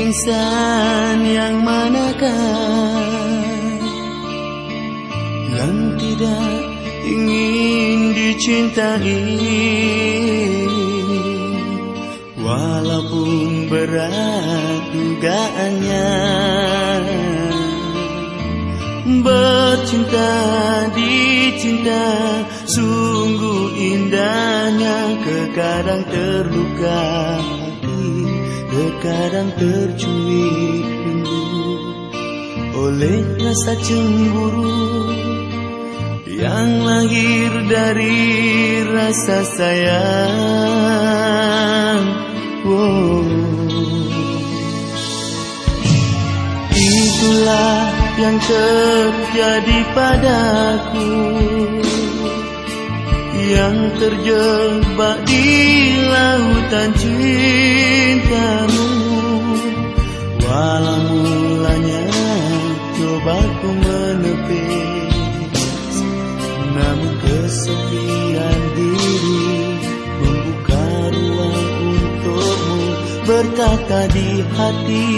Insan yang manakah Yang tidak ingin dicintai? Walaupun berat dugaannya Bercinta dicinta Sungguh indahnya Kekadang terluka Terkadang tercuit rindu. Oleh rasa cemburu Yang lahir dari rasa sayang. Wow. Itulah yang terjadi padaku. Yang terjebak di lautan cintamu Walau mulanya coba ku menepis Namun kesepian diri. Membuka ruang untukmu Berkata di hati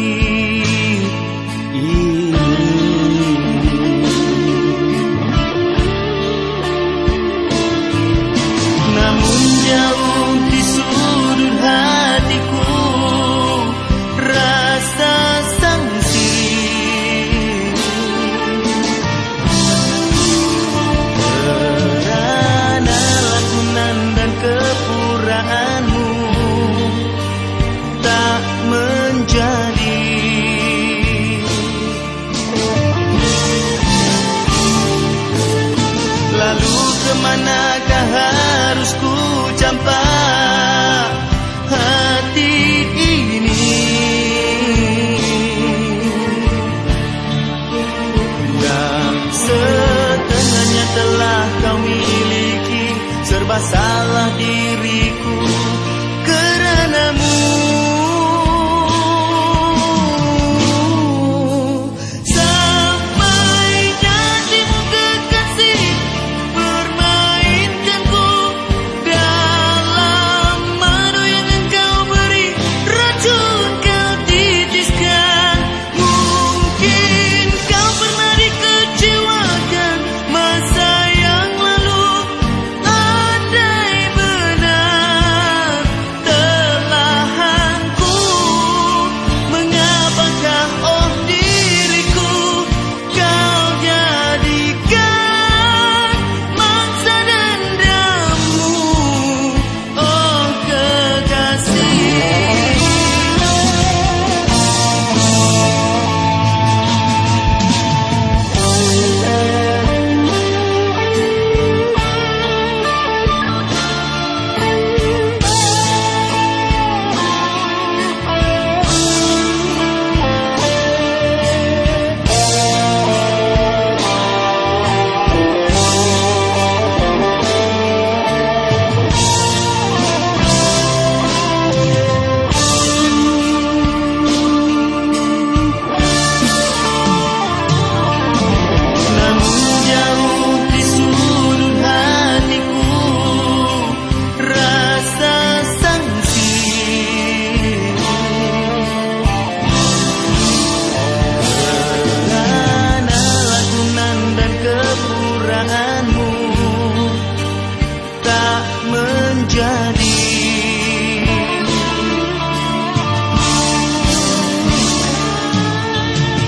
menjadi.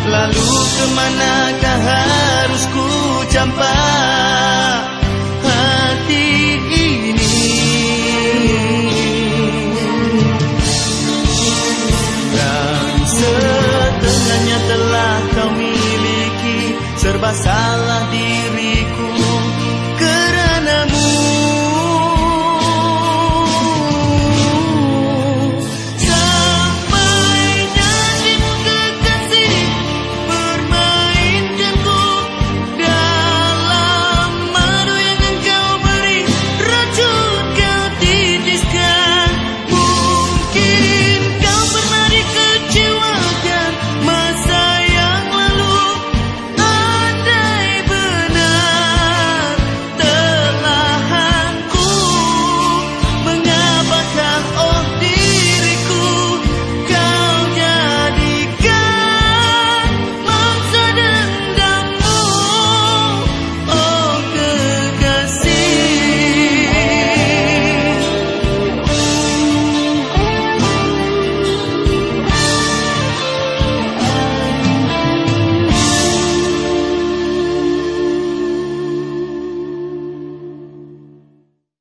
Lalu ke manakah harus ku campak hati ini? Dan setengahnya telah kau miliki serba salah